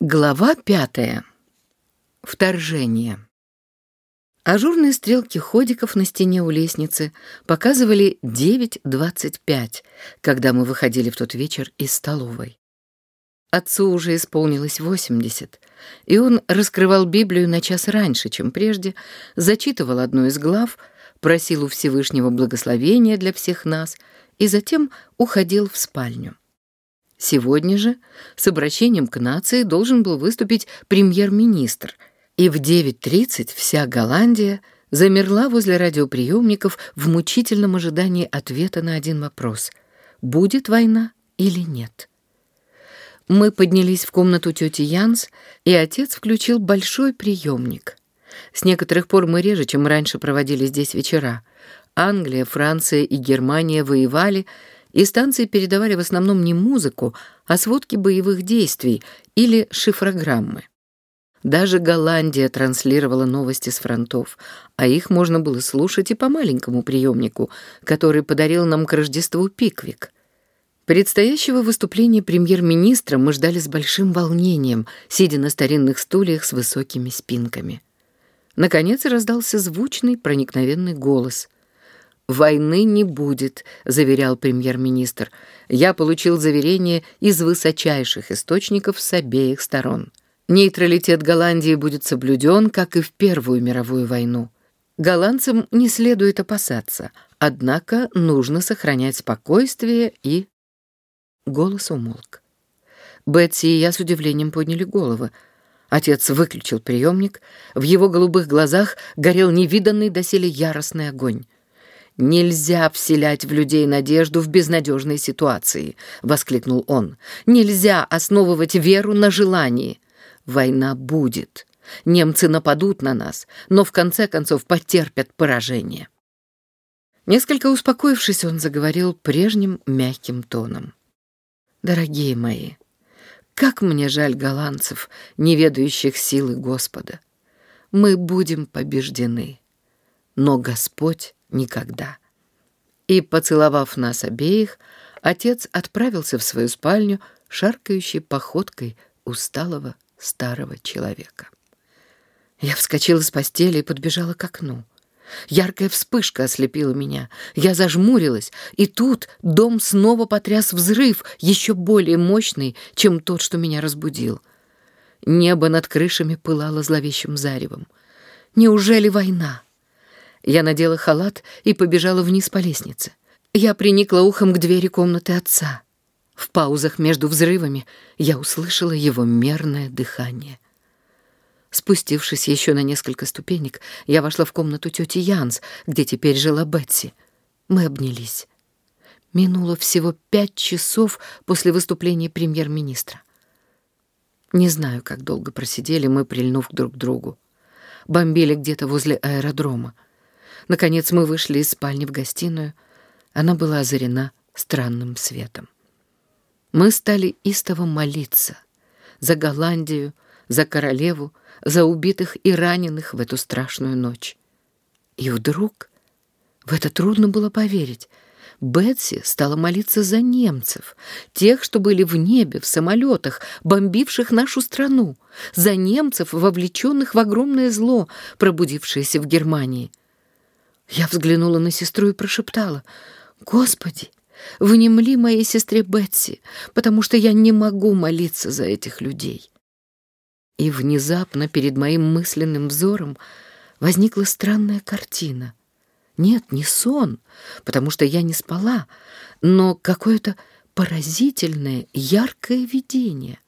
Глава пятая. Вторжение. Ажурные стрелки ходиков на стене у лестницы показывали 9.25, когда мы выходили в тот вечер из столовой. Отцу уже исполнилось 80, и он раскрывал Библию на час раньше, чем прежде, зачитывал одну из глав, просил у Всевышнего благословения для всех нас и затем уходил в спальню. Сегодня же с обращением к нации должен был выступить премьер-министр, и в 9.30 вся Голландия замерла возле радиоприемников в мучительном ожидании ответа на один вопрос — будет война или нет. Мы поднялись в комнату тети Янс, и отец включил большой приемник. С некоторых пор мы реже, чем раньше, проводили здесь вечера. Англия, Франция и Германия воевали — и станции передавали в основном не музыку, а сводки боевых действий или шифрограммы. Даже Голландия транслировала новости с фронтов, а их можно было слушать и по маленькому приемнику, который подарил нам к Рождеству Пиквик. Предстоящего выступления премьер-министра мы ждали с большим волнением, сидя на старинных стульях с высокими спинками. Наконец раздался звучный, проникновенный голос — «Войны не будет», — заверял премьер-министр. «Я получил заверение из высочайших источников с обеих сторон. Нейтралитет Голландии будет соблюден, как и в Первую мировую войну. Голландцам не следует опасаться, однако нужно сохранять спокойствие и...» Голос умолк. Бетси и я с удивлением подняли головы. Отец выключил приемник, в его голубых глазах горел невиданный доселе яростный огонь. «Нельзя вселять в людей надежду в безнадежной ситуации», — воскликнул он. «Нельзя основывать веру на желании. Война будет. Немцы нападут на нас, но в конце концов потерпят поражение». Несколько успокоившись, он заговорил прежним мягким тоном. «Дорогие мои, как мне жаль голландцев, не ведающих силы Господа. Мы будем побеждены, но Господь никогда. И, поцеловав нас обеих, отец отправился в свою спальню шаркающей походкой усталого старого человека. Я вскочила с постели и подбежала к окну. Яркая вспышка ослепила меня. Я зажмурилась, и тут дом снова потряс взрыв, еще более мощный, чем тот, что меня разбудил. Небо над крышами пылало зловещим заревом. Неужели война? Я надела халат и побежала вниз по лестнице. Я приникла ухом к двери комнаты отца. В паузах между взрывами я услышала его мерное дыхание. Спустившись еще на несколько ступенек, я вошла в комнату тети Янс, где теперь жила Бетси. Мы обнялись. Минуло всего пять часов после выступления премьер-министра. Не знаю, как долго просидели мы, прильнув друг к другу. Бомбили где-то возле аэродрома. Наконец мы вышли из спальни в гостиную. Она была озарена странным светом. Мы стали истово молиться за Голландию, за королеву, за убитых и раненых в эту страшную ночь. И вдруг, в это трудно было поверить, Бетси стала молиться за немцев, тех, что были в небе, в самолетах, бомбивших нашу страну, за немцев, вовлеченных в огромное зло, пробудившееся в Германии. Я взглянула на сестру и прошептала, «Господи, внемли моей сестре Бетси, потому что я не могу молиться за этих людей». И внезапно перед моим мысленным взором возникла странная картина. Нет, не сон, потому что я не спала, но какое-то поразительное, яркое видение —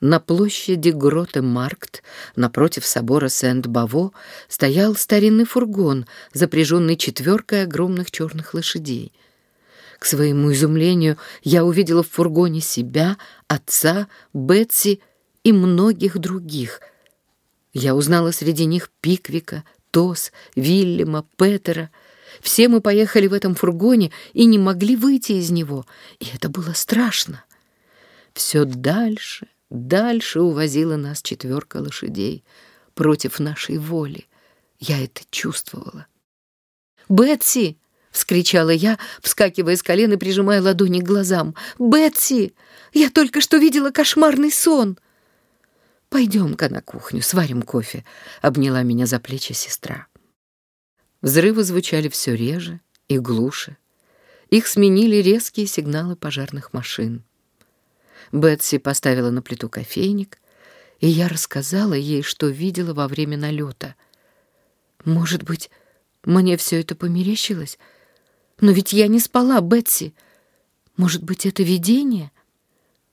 на площади Гроте-Маркт, напротив собора Сент-Баво, стоял старинный фургон, запряженный четверкой огромных черных лошадей. К своему изумлению я увидела в фургоне себя, отца, Бетси и многих других. Я узнала среди них Пиквика, Тос, Вильяма, Петера. Все мы поехали в этом фургоне и не могли выйти из него, и это было страшно. Все дальше Дальше увозила нас четверка лошадей против нашей воли. Я это чувствовала. «Бетси!» — вскричала я, вскакивая с колен и прижимая ладони к глазам. «Бетси! Я только что видела кошмарный сон!» «Пойдем-ка на кухню, сварим кофе», — обняла меня за плечи сестра. Взрывы звучали все реже и глуше. Их сменили резкие сигналы пожарных машин. Бетси поставила на плиту кофейник, и я рассказала ей, что видела во время налета. Может быть, мне все это померещилось? Но ведь я не спала, Бетси. Может быть, это видение?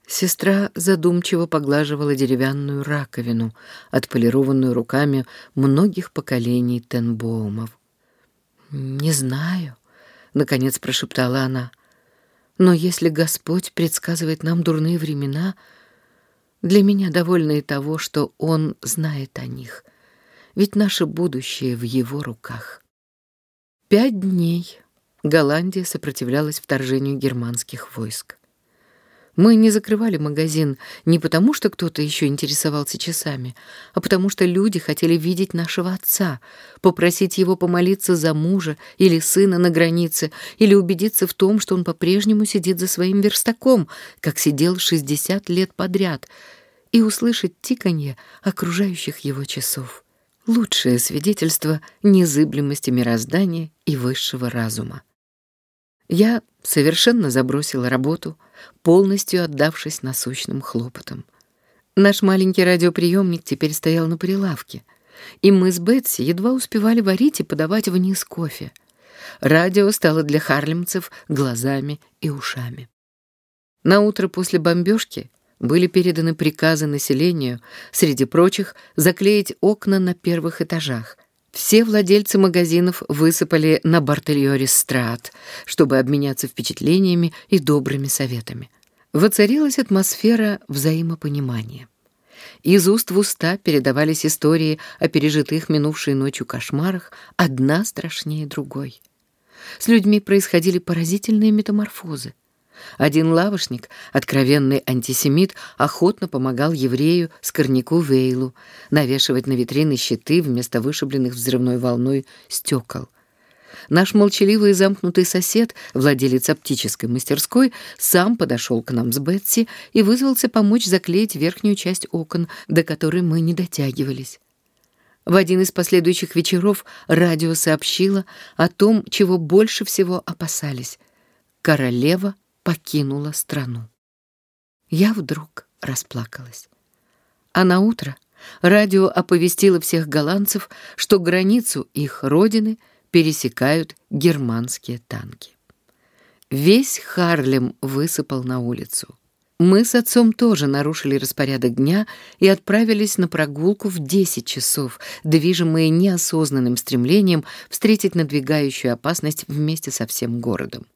Сестра задумчиво поглаживала деревянную раковину, отполированную руками многих поколений Тенбоумов. «Не знаю», — наконец прошептала она. «Но если Господь предсказывает нам дурные времена, для меня довольно и того, что Он знает о них, ведь наше будущее в Его руках». Пять дней Голландия сопротивлялась вторжению германских войск. Мы не закрывали магазин не потому, что кто-то еще интересовался часами, а потому что люди хотели видеть нашего отца, попросить его помолиться за мужа или сына на границе, или убедиться в том, что он по-прежнему сидит за своим верстаком, как сидел 60 лет подряд, и услышать тиканье окружающих его часов. Лучшее свидетельство незыблемости мироздания и высшего разума. Я совершенно забросила работу, полностью отдавшись насущным хлопотам. Наш маленький радиоприемник теперь стоял на прилавке, и мы с Бетси едва успевали варить и подавать вниз кофе. Радио стало для харлемцев глазами и ушами. На утро после бомбежки были переданы приказы населению, среди прочих, заклеить окна на первых этажах, все владельцы магазинов высыпали на Бартельоре-страт, чтобы обменяться впечатлениями и добрыми советами. Воцарилась атмосфера взаимопонимания. Из уст в уста передавались истории о пережитых минувшей ночью кошмарах, одна страшнее другой. С людьми происходили поразительные метаморфозы. Один лавошник, откровенный антисемит, охотно помогал еврею Скорняку Вейлу навешивать на витрины щиты вместо вышибленных взрывной волной стекол. Наш молчаливый и замкнутый сосед, владелец оптической мастерской, сам подошел к нам с Бетси и вызвался помочь заклеить верхнюю часть окон, до которой мы не дотягивались. В один из последующих вечеров радио сообщило о том, чего больше всего опасались. Королева покинула страну. Я вдруг расплакалась. А на утро радио оповестило всех голландцев, что границу их родины пересекают германские танки. Весь Харлем высыпал на улицу. Мы с отцом тоже нарушили распорядок дня и отправились на прогулку в 10 часов, движимые неосознанным стремлением встретить надвигающую опасность вместе со всем городом.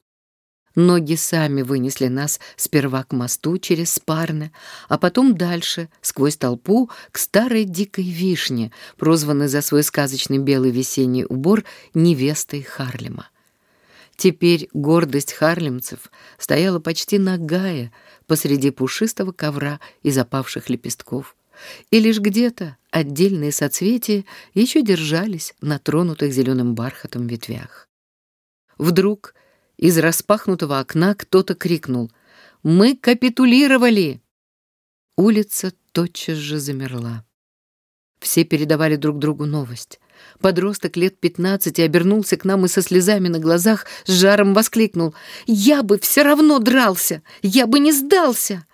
Ноги сами вынесли нас сперва к мосту через Спарне, а потом дальше, сквозь толпу, к старой дикой вишне, прозванной за свой сказочный белый весенний убор невестой Харлема. Теперь гордость харлемцев стояла почти нагая посреди пушистого ковра из опавших лепестков, и лишь где-то отдельные соцветия еще держались на тронутых зеленым бархатом ветвях. Вдруг из распахнутого окна кто-то крикнул «Мы капитулировали!» Улица тотчас же замерла. Все передавали друг другу новость. Подросток лет пятнадцати обернулся к нам и со слезами на глазах с жаром воскликнул «Я бы все равно дрался! Я бы не сдался!»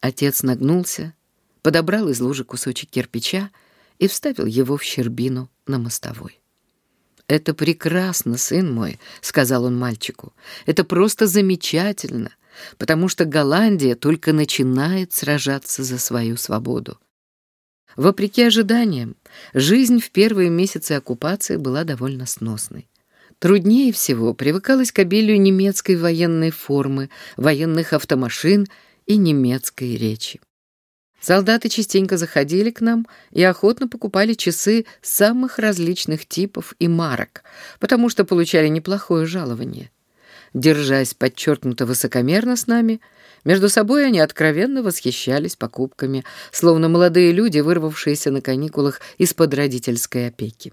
Отец нагнулся, подобрал из лужи кусочек кирпича и вставил его в щербину на мостовой. «Это прекрасно, сын мой», — сказал он мальчику. «Это просто замечательно, потому что Голландия только начинает сражаться за свою свободу». Вопреки ожиданиям, жизнь в первые месяцы оккупации была довольно сносной. Труднее всего привыкалось к обилию немецкой военной формы, военных автомашин и немецкой речи. Солдаты частенько заходили к нам и охотно покупали часы самых различных типов и марок, потому что получали неплохое жалование. Держась подчеркнуто высокомерно с нами, между собой они откровенно восхищались покупками, словно молодые люди, вырвавшиеся на каникулах из-под родительской опеки.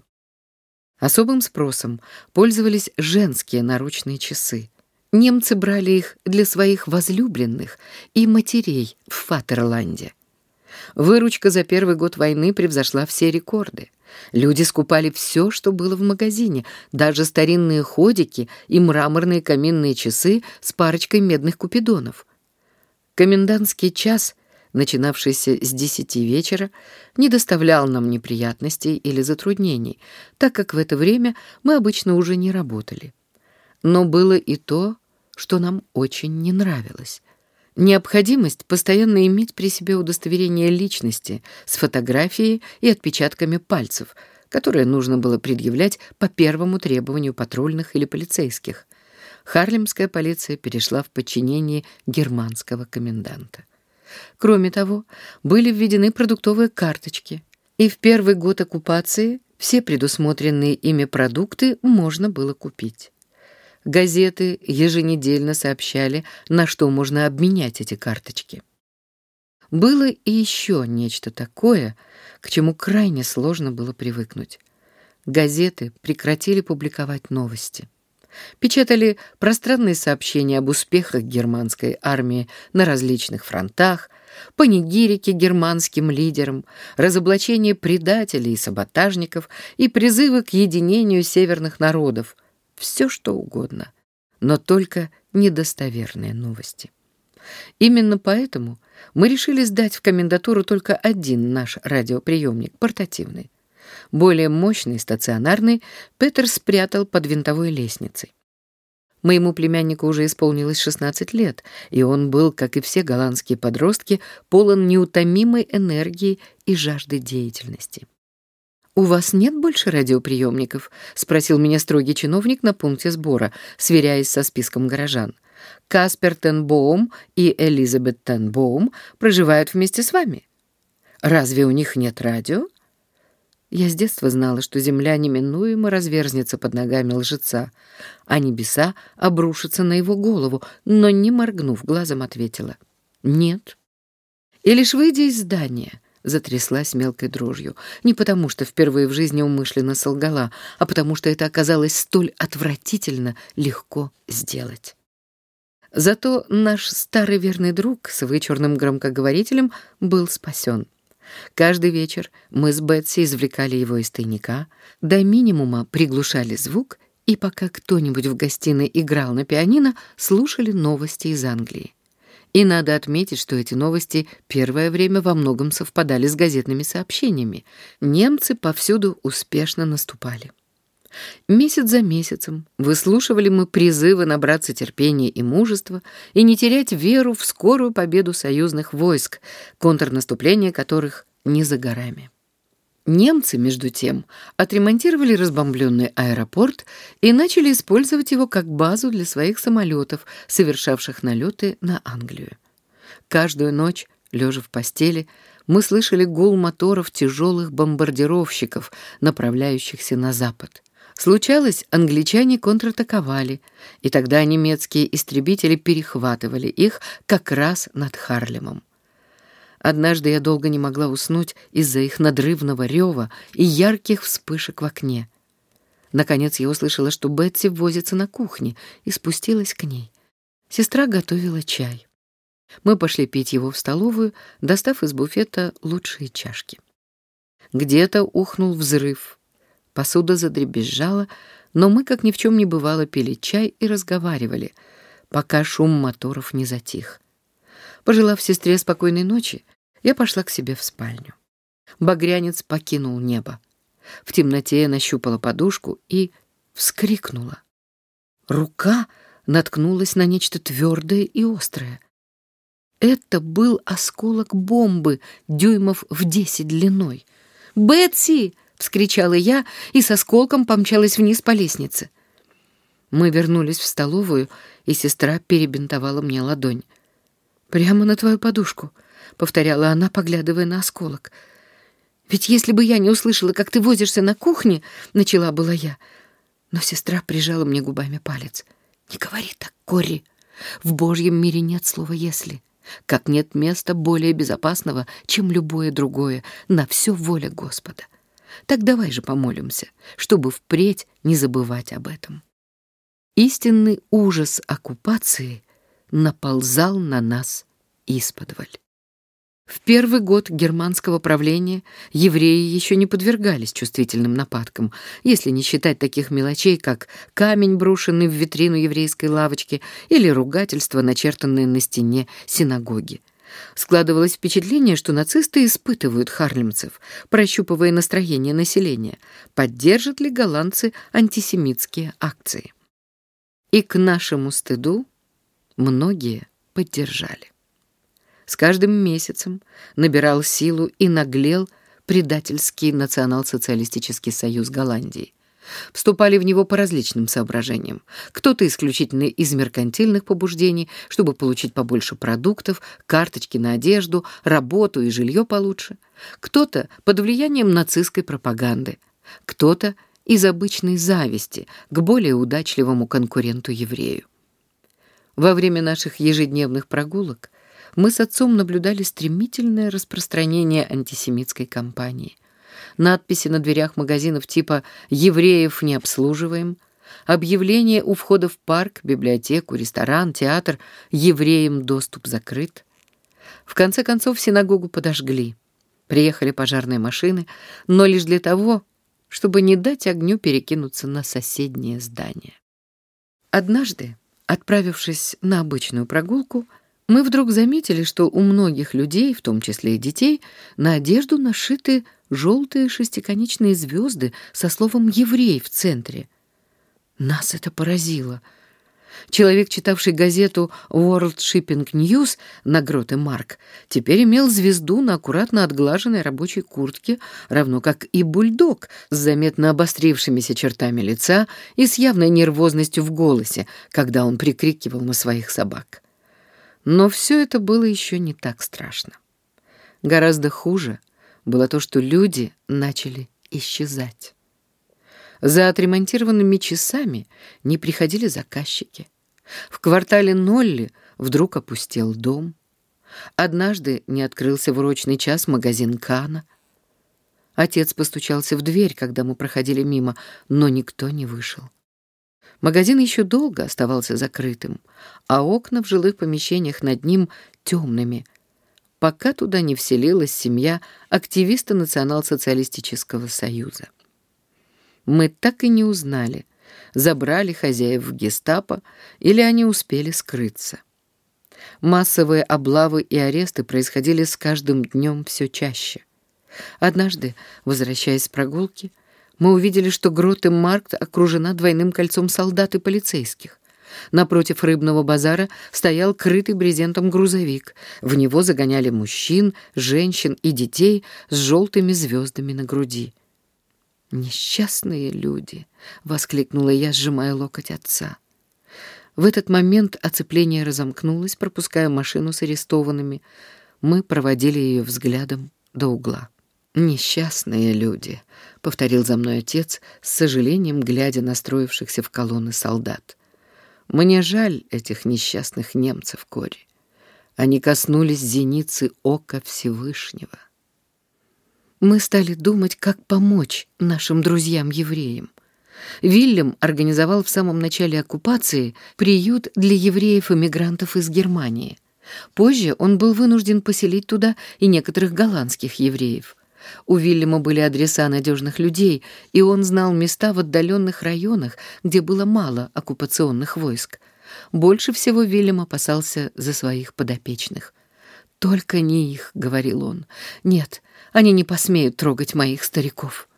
Особым спросом пользовались женские наручные часы. Немцы брали их для своих возлюбленных и матерей в Фатерланде. Выручка за первый год войны превзошла все рекорды. Люди скупали все, что было в магазине, даже старинные ходики и мраморные каминные часы с парочкой медных купидонов. Комендантский час, начинавшийся с десяти вечера, не доставлял нам неприятностей или затруднений, так как в это время мы обычно уже не работали. Но было и то, что нам очень не нравилось. Необходимость постоянно иметь при себе удостоверение личности с фотографией и отпечатками пальцев, которые нужно было предъявлять по первому требованию патрульных или полицейских. Харлемская полиция перешла в подчинение германского коменданта. Кроме того, были введены продуктовые карточки, и в первый год оккупации все предусмотренные ими продукты можно было купить. Газеты еженедельно сообщали, на что можно обменять эти карточки. Было и еще нечто такое, к чему крайне сложно было привыкнуть. Газеты прекратили публиковать новости. Печатали пространные сообщения об успехах германской армии на различных фронтах, панигирики германским лидерам, разоблачение предателей и саботажников и призывы к единению северных народов — все что угодно, но только недостоверные новости. Именно поэтому мы решили сдать в комендатуру только один наш радиоприемник, портативный. Более мощный, стационарный, Петер спрятал под винтовой лестницей. Моему племяннику уже исполнилось 16 лет, и он был, как и все голландские подростки, полон неутомимой энергии и жажды деятельности. «У вас нет больше радиоприемников?» — спросил меня строгий чиновник на пункте сбора, сверяясь со списком горожан. «Каспер Тенбоум и Элизабет Тенбоум проживают вместе с вами. Разве у них нет радио?» Я с детства знала, что земля неминуемо разверзнется под ногами лжеца, а небеса обрушатся на его голову, но, не моргнув глазом, ответила «Нет». И лишь выйдя из здания — затряслась мелкой дрожью. Не потому, что впервые в жизни умышленно солгала, а потому, что это оказалось столь отвратительно легко сделать. Зато наш старый верный друг с вычурным громкоговорителем был спасен. Каждый вечер мы с Бетси извлекали его из тайника, до минимума приглушали звук и, пока кто-нибудь в гостиной играл на пианино, слушали новости из Англии. И надо отметить, что эти новости первое время во многом совпадали с газетными сообщениями. Немцы повсюду успешно наступали. Месяц за месяцем выслушивали мы призывы набраться терпения и мужества и не терять веру в скорую победу союзных войск, контрнаступление которых не за горами. Немцы, между тем, отремонтировали разбомбленный аэропорт и начали использовать его как базу для своих самолетов, совершавших налеты на Англию. Каждую ночь, лежа в постели, мы слышали гул моторов тяжелых бомбардировщиков, направляющихся на запад. Случалось, англичане контратаковали, и тогда немецкие истребители перехватывали их как раз над Харлемом. Однажды я долго не могла уснуть из-за их надрывного рева и ярких вспышек в окне. Наконец я услышала, что Бетси возится на кухне, и спустилась к ней. Сестра готовила чай. Мы пошли пить его в столовую, достав из буфета лучшие чашки. Где-то ухнул взрыв. Посуда задребезжала, но мы, как ни в чем не бывало, пили чай и разговаривали, пока шум моторов не затих. Пожелав сестре спокойной ночи, я пошла к себе в спальню. Багрянец покинул небо. В темноте я нащупала подушку и вскрикнула. Рука наткнулась на нечто твердое и острое. Это был осколок бомбы дюймов в десять длиной. «Бетси!» — вскричала я и с осколком помчалась вниз по лестнице. Мы вернулись в столовую, и сестра перебинтовала мне ладонь. «Прямо на твою подушку», — повторяла она, поглядывая на осколок. «Ведь если бы я не услышала, как ты возишься на кухне», — начала была я. Но сестра прижала мне губами палец. «Не говори так, Кори. В Божьем мире нет слова «если». Как нет места более безопасного, чем любое другое, на все воля Господа. Так давай же помолимся, чтобы впредь не забывать об этом. Истинный ужас оккупации наползал на нас исподволь. В первый год германского правления евреи еще не подвергались чувствительным нападкам, если не считать таких мелочей, как камень, брошенный в витрину еврейской лавочки, или ругательства, начертанные на стене синагоги. Складывалось впечатление, что нацисты испытывают харлемцев, прощупывая настроение населения, поддержат ли голландцы антисемитские акции. И к нашему стыду многие поддержали. С каждым месяцем набирал силу и наглел предательский национал-социалистический союз Голландии. Вступали в него по различным соображениям. Кто-то исключительно из меркантильных побуждений, чтобы получить побольше продуктов, карточки на одежду, работу и жилье получше. Кто-то под влиянием нацистской пропаганды. Кто-то из обычной зависти к более удачливому конкуренту-еврею. Во время наших ежедневных прогулок мы с отцом наблюдали стремительное распространение антисемитской кампании. Надписи на дверях магазинов типа «Евреев не обслуживаем», объявление у входа в парк, библиотеку, ресторан, театр «Евреям доступ закрыт». В конце концов синагогу подожгли. Приехали пожарные машины, но лишь для того, чтобы не дать огню перекинуться на соседнее здание. Однажды, отправившись на обычную прогулку, мы вдруг заметили, что у многих людей, в том числе и детей, на одежду нашиты желтые шестиконечные звезды со словом «еврей» в центре. Нас это поразило. Человек, читавший газету World Shipping News на Гроте Марк, теперь имел звезду на аккуратно отглаженной рабочей куртке, равно как и бульдог с заметно обострившимися чертами лица и с явной нервозностью в голосе, когда он прикрикивал на своих собак. Но все это было еще не так страшно. Гораздо хуже было то, что люди начали исчезать. За отремонтированными часами не приходили заказчики. В квартале Нолли вдруг опустел дом. Однажды не открылся в урочный час магазин Кана. Отец постучался в дверь, когда мы проходили мимо, но никто не вышел. Магазин еще долго оставался закрытым, а окна в жилых помещениях над ним темными, пока туда не вселилась семья активиста Национал-социалистического союза. Мы так и не узнали, забрали хозяев в гестапо или они успели скрыться. Массовые облавы и аресты происходили с каждым днем все чаще. Однажды, возвращаясь с прогулки, мы увидели, что Гроте Маркт окружена двойным кольцом солдат и полицейских. Напротив рыбного базара стоял крытый брезентом грузовик. В него загоняли мужчин, женщин и детей с желтыми звездами на груди. «Несчастные люди!» — воскликнула я, сжимая локоть отца. В этот момент оцепление разомкнулось, пропуская машину с арестованными. Мы проводили ее взглядом до угла. «Несчастные люди», — повторил за мной отец, с сожалением глядя на строившихся в колонны солдат. «Мне жаль этих несчастных немцев, Кори. Они коснулись зеницы ока Всевышнего». Мы стали думать, как помочь нашим друзьям-евреям. Вильям организовал в самом начале оккупации приют для евреев-эмигрантов из Германии. Позже он был вынужден поселить туда и некоторых голландских евреев. У Вильяма были адреса надежных людей, и он знал места в отдаленных районах, где было мало оккупационных войск. Больше всего Вильям опасался за своих подопечных. «Только не их», — говорил он. «Нет, они не посмеют трогать моих стариков».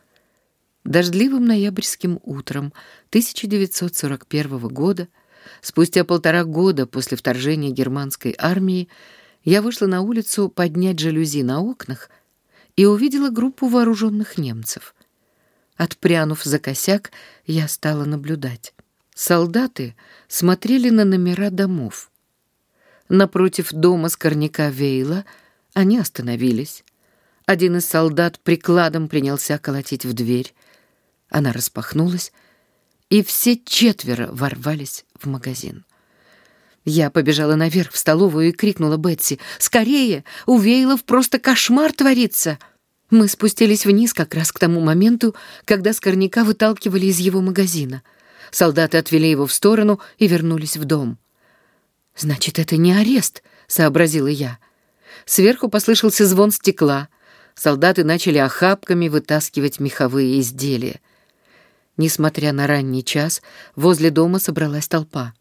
Дождливым ноябрьским утром 1941 года, спустя полтора года после вторжения германской армии, я вышла на улицу поднять жалюзи на окнах — и увидела группу вооруженных немцев. Отпрянув за косяк, я стала наблюдать. Солдаты смотрели на номера домов. Напротив дома скорняка Вейла они остановились. Один из солдат прикладом принялся колотить в дверь. Она распахнулась, и все четверо ворвались в магазин. Я побежала наверх в столовую и крикнула Бетси «Скорее! У Вейлов просто кошмар творится!» Мы спустились вниз как раз к тому моменту, когда Скорняка выталкивали из его магазина. Солдаты отвели его в сторону и вернулись в дом. «Значит, это не арест», — сообразила я. Сверху послышался звон стекла. Солдаты начали охапками вытаскивать меховые изделия. Несмотря на ранний час, возле дома собралась толпа.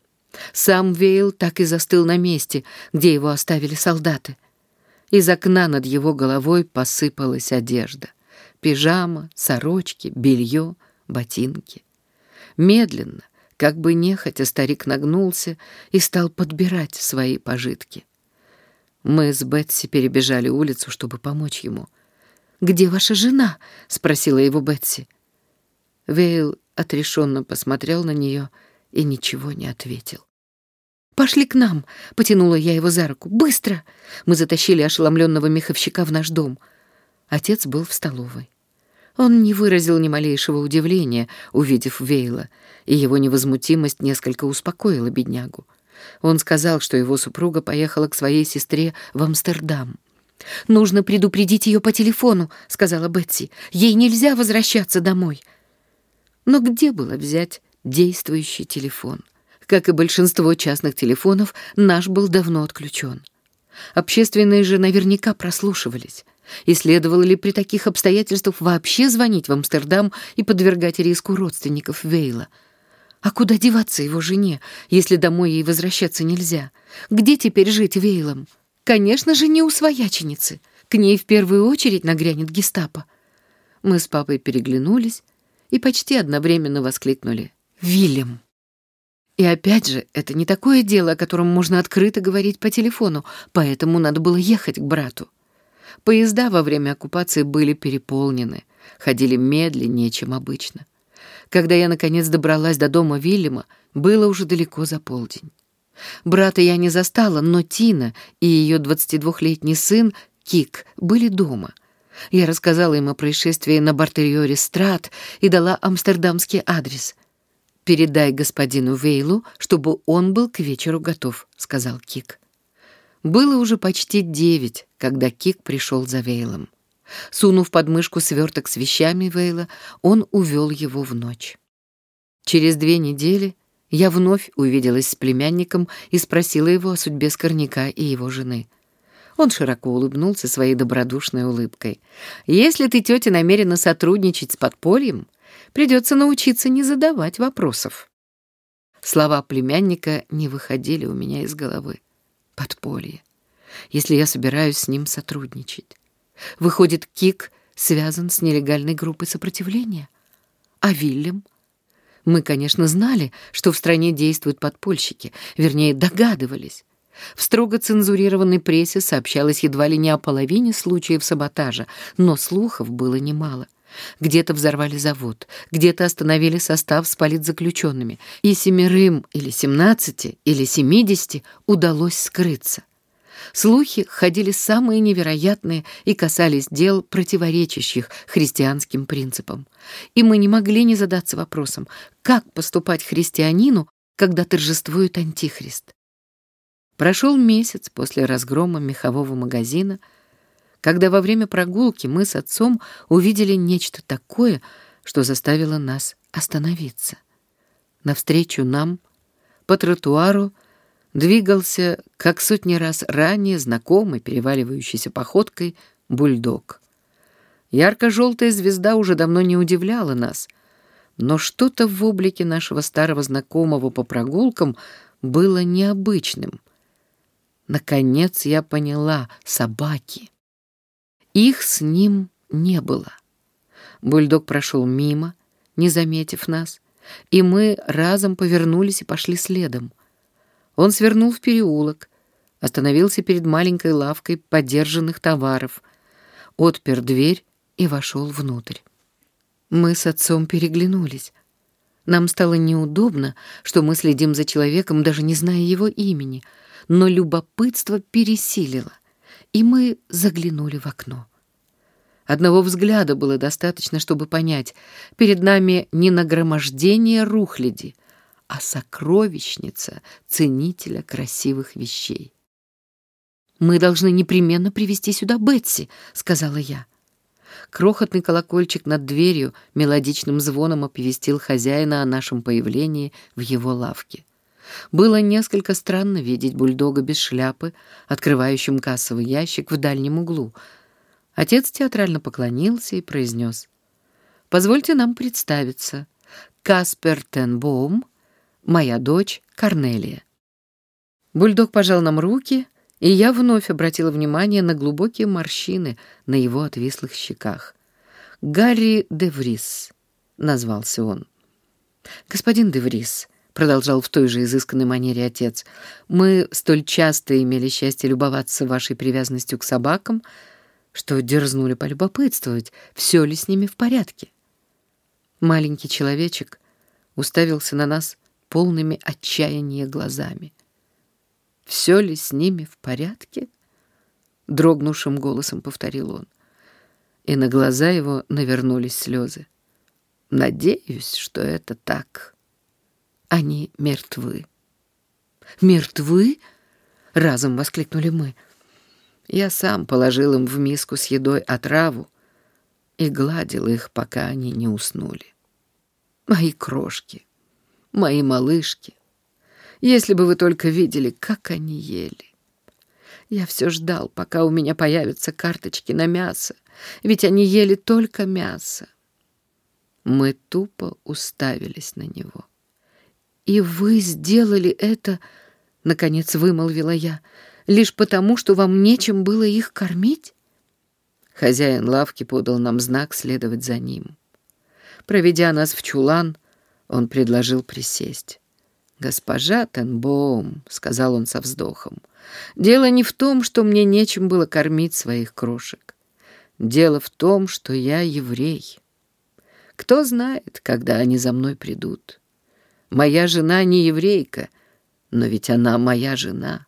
Сам Вейл так и застыл на месте, где его оставили солдаты. Из окна над его головой посыпалась одежда. Пижама, сорочки, белье, ботинки. Медленно, как бы нехотя, старик нагнулся и стал подбирать свои пожитки. Мы с Бетси перебежали улицу, чтобы помочь ему. «Где ваша жена?» — спросила его Бетси. Вейл отрешенно посмотрел на нее и ничего не ответил. «Пошли к нам!» — потянула я его за руку. «Быстро!» Мы затащили ошеломленного меховщика в наш дом. Отец был в столовой. Он не выразил ни малейшего удивления, увидев Вейла, и его невозмутимость несколько успокоила беднягу. Он сказал, что его супруга поехала к своей сестре в Амстердам. «Нужно предупредить ее по телефону», — сказала Бетси. «Ей нельзя возвращаться домой». Но где было взять действующий телефон? Как и большинство частных телефонов, наш был давно отключен. Общественные же наверняка прослушивались. И следовало ли при таких обстоятельствах вообще звонить в Амстердам и подвергать риску родственников Вейла? А куда деваться его жене, если домой ей возвращаться нельзя? Где теперь жить Вейлом? Конечно же, не у свояченицы. К ней в первую очередь нагрянет гестапо. Мы с папой переглянулись и почти одновременно воскликнули «Вильям!». И опять же, это не такое дело, о котором можно открыто говорить по телефону, поэтому надо было ехать к брату. Поезда во время оккупации были переполнены, ходили медленнее, чем обычно. Когда я, наконец, добралась до дома Вильяма, было уже далеко за полдень. Брата я не застала, но Тина и ее 22-летний сын Кик были дома. Я рассказала им о происшествии на Бартерьоре Страт и дала амстердамский адрес. «Передай господину Вейлу, чтобы он был к вечеру готов», — сказал Кик. Было уже почти девять, когда Кик пришел за Вейлом. Сунув под мышку сверток с вещами Вейла, он увел его в ночь. Через две недели я вновь увиделась с племянником и спросила его о судьбе Скорняка и его жены. Он широко улыбнулся своей добродушной улыбкой. «Если ты, тетя, намерена сотрудничать с подпольем, придется научиться не задавать вопросов». Слова племянника не выходили у меня из головы подполье, если я собираюсь с ним сотрудничать. Выходит, Кик связан с нелегальной группой сопротивления? А Вильям? Мы, конечно, знали, что в стране действуют подпольщики, вернее, догадывались. В строго цензурированной прессе сообщалось едва ли не о половине случаев саботажа, но слухов было немало. Где-то взорвали завод, где-то остановили состав с политзаключенными, и семерым или семнадцати или семидесяти удалось скрыться. Слухи ходили самые невероятные и касались дел, противоречащих христианским принципам. И мы не могли не задаться вопросом, как поступать христианину, когда торжествует Антихрист. Прошел месяц после разгрома мехового магазина — когда во время прогулки мы с отцом увидели нечто такое, что заставило нас остановиться. Навстречу нам по тротуару двигался, как сотни раз ранее знакомый, переваливающийся походкой, бульдог. Ярко-желтая звезда уже давно не удивляла нас, но что-то в облике нашего старого знакомого по прогулкам было необычным. Наконец я поняла — собаки. Их с ним не было. Бульдог прошел мимо, не заметив нас, и мы разом повернулись и пошли следом. Он свернул в переулок, остановился перед маленькой лавкой подержанных товаров, отпер дверь и вошел внутрь. Мы с отцом переглянулись. Нам стало неудобно, что мы следим за человеком, даже не зная его имени, но любопытство пересилило и мы заглянули в окно. Одного взгляда было достаточно, чтобы понять, перед нами не нагромождение рухляди, а сокровищница ценителя красивых вещей. «Мы должны непременно привести сюда Бетси», — сказала я. Крохотный колокольчик над дверью мелодичным звоном оповестил хозяина о нашем появлении в его лавке. Было несколько странно видеть бульдога без шляпы, открывающим кассовый ящик в дальнем углу. Отец театрально поклонился и произнес. «Позвольте нам представиться. Каспер Тенбоум, моя дочь Корнелия». Бульдог пожал нам руки, и я вновь обратила внимание на глубокие морщины на его отвислых щеках. «Гарри де Врис», — назвался он. «Господин де Врис», — продолжал в той же изысканной манере отец, «мы столь часто имели счастье любоваться вашей привязанностью к собакам, что дерзнули полюбопытствовать, все ли с ними в порядке». Маленький человечек уставился на нас полными отчаяния глазами. «Все ли с ними в порядке?» — дрогнувшим голосом повторил он. И на глаза его навернулись слезы. «Надеюсь, что это так. Они мертвы». «Мертвы?» — разом воскликнули мы. Я сам положил им в миску с едой отраву и гладил их, пока они не уснули. Мои крошки, мои малышки, если бы вы только видели, как они ели. Я все ждал, пока у меня появятся карточки на мясо, ведь они ели только мясо. Мы тупо уставились на него. «И вы сделали это, — наконец вымолвила я, — лишь потому, что вам нечем было их кормить?» Хозяин лавки подал нам знак следовать за ним. Проведя нас в чулан, он предложил присесть. «Госпожа Тенбоум», — сказал он со вздохом, — «дело не в том, что мне нечем было кормить своих крошек. Дело в том, что я еврей. Кто знает, когда они за мной придут. Моя жена не еврейка, но ведь она моя жена».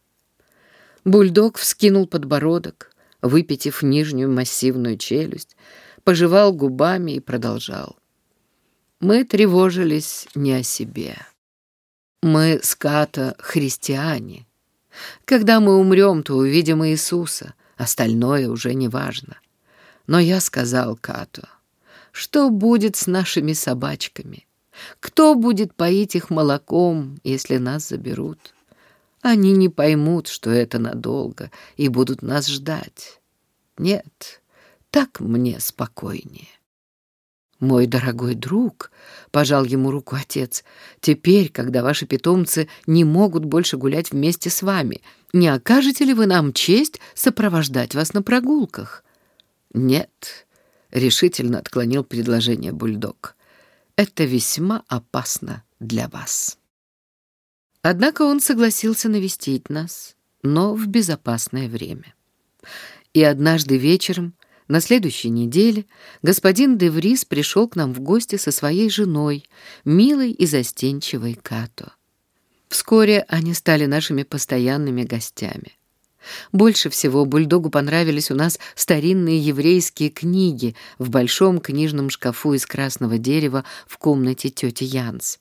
Бульдог вскинул подбородок, выпитив нижнюю массивную челюсть, пожевал губами и продолжал. Мы тревожились не о себе. Мы с Като христиане. Когда мы умрем, то увидим Иисуса, остальное уже не важно. Но я сказал Като, что будет с нашими собачками? Кто будет поить их молоком, если нас заберут? Они не поймут, что это надолго, и будут нас ждать. Нет, так мне спокойнее. «Мой дорогой друг», — пожал ему руку отец, — «теперь, когда ваши питомцы не могут больше гулять вместе с вами, не окажете ли вы нам честь сопровождать вас на прогулках?» «Нет», — решительно отклонил предложение бульдог, — «это весьма опасно для вас». Однако он согласился навестить нас, но в безопасное время. И однажды вечером на следующей неделе господин Деврис пришел к нам в гости со своей женой, милой и застенчивой Като. Вскоре они стали нашими постоянными гостями. Больше всего бульдогу понравились у нас старинные еврейские книги в большом книжном шкафу из красного дерева в комнате тети Янс.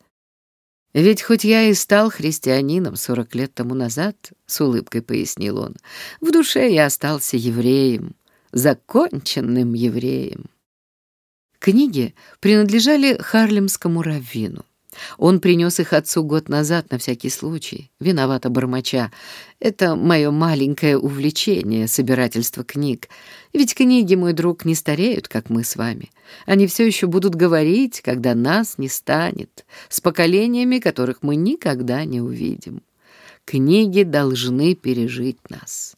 «Ведь хоть я и стал христианином сорок лет тому назад, — с улыбкой пояснил он, — в душе я остался евреем, законченным евреем. Книги принадлежали Харлемскому раввину. Он принес их отцу год назад на всякий случай, виновато бормоча. Это мое маленькое увлечение, собирательство книг. Ведь книги, мой друг, не стареют, как мы с вами. Они все еще будут говорить, когда нас не станет, с поколениями, которых мы никогда не увидим. Книги должны пережить нас.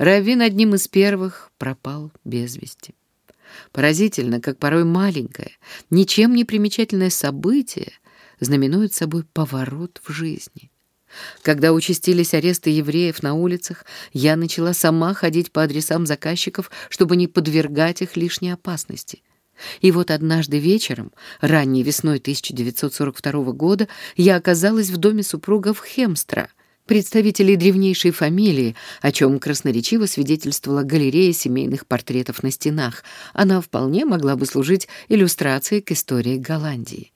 Раввин одним из первых пропал без вести. Поразительно, как порой маленькое, ничем не примечательное событие знаменует собой поворот в жизни. Когда участились аресты евреев на улицах, я начала сама ходить по адресам заказчиков, чтобы не подвергать их лишней опасности. И вот однажды вечером, ранней весной 1942 года, я оказалась в доме супругов Хемстра — представителей древнейшей фамилии, о чем красноречиво свидетельствовала галерея семейных портретов на стенах. Она вполне могла бы служить иллюстрацией к истории Голландии.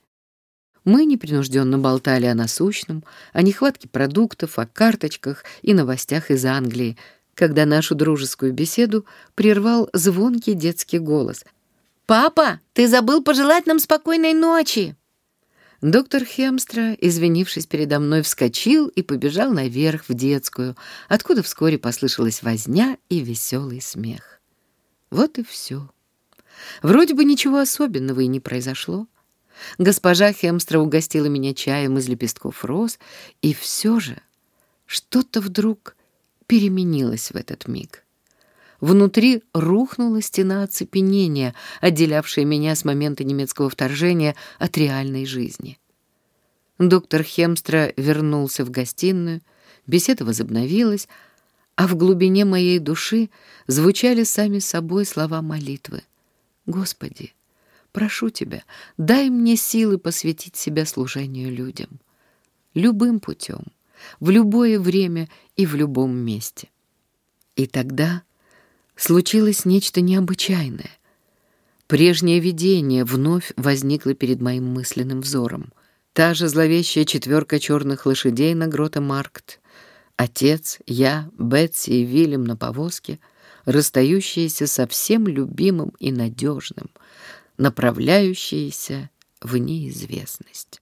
Мы непринужденно болтали о насущном, о нехватке продуктов, о карточках и новостях из Англии, когда нашу дружескую беседу прервал звонкий детский голос. «Папа, ты забыл пожелать нам спокойной ночи!» Доктор Хемстра, извинившись передо мной, вскочил и побежал наверх в детскую, откуда вскоре послышалась возня и веселый смех. Вот и все. Вроде бы ничего особенного и не произошло. Госпожа Хемстра угостила меня чаем из лепестков роз, и все же что-то вдруг переменилось в этот миг. Внутри рухнула стена оцепенения, отделявшая меня с момента немецкого вторжения от реальной жизни. Доктор Хемстра вернулся в гостиную, беседа возобновилась, а в глубине моей души звучали сами собой слова молитвы. «Господи, прошу Тебя, дай мне силы посвятить себя служению людям. Любым путем, в любое время и в любом месте». И тогда случилось нечто необычайное. Прежнее видение вновь возникло перед моим мысленным взором. Та же зловещая четверка черных лошадей на Грота-Маркт, отец, я, Бетси и Вильям на повозке, расстающиеся со всем любимым и надежным, направляющиеся в неизвестность.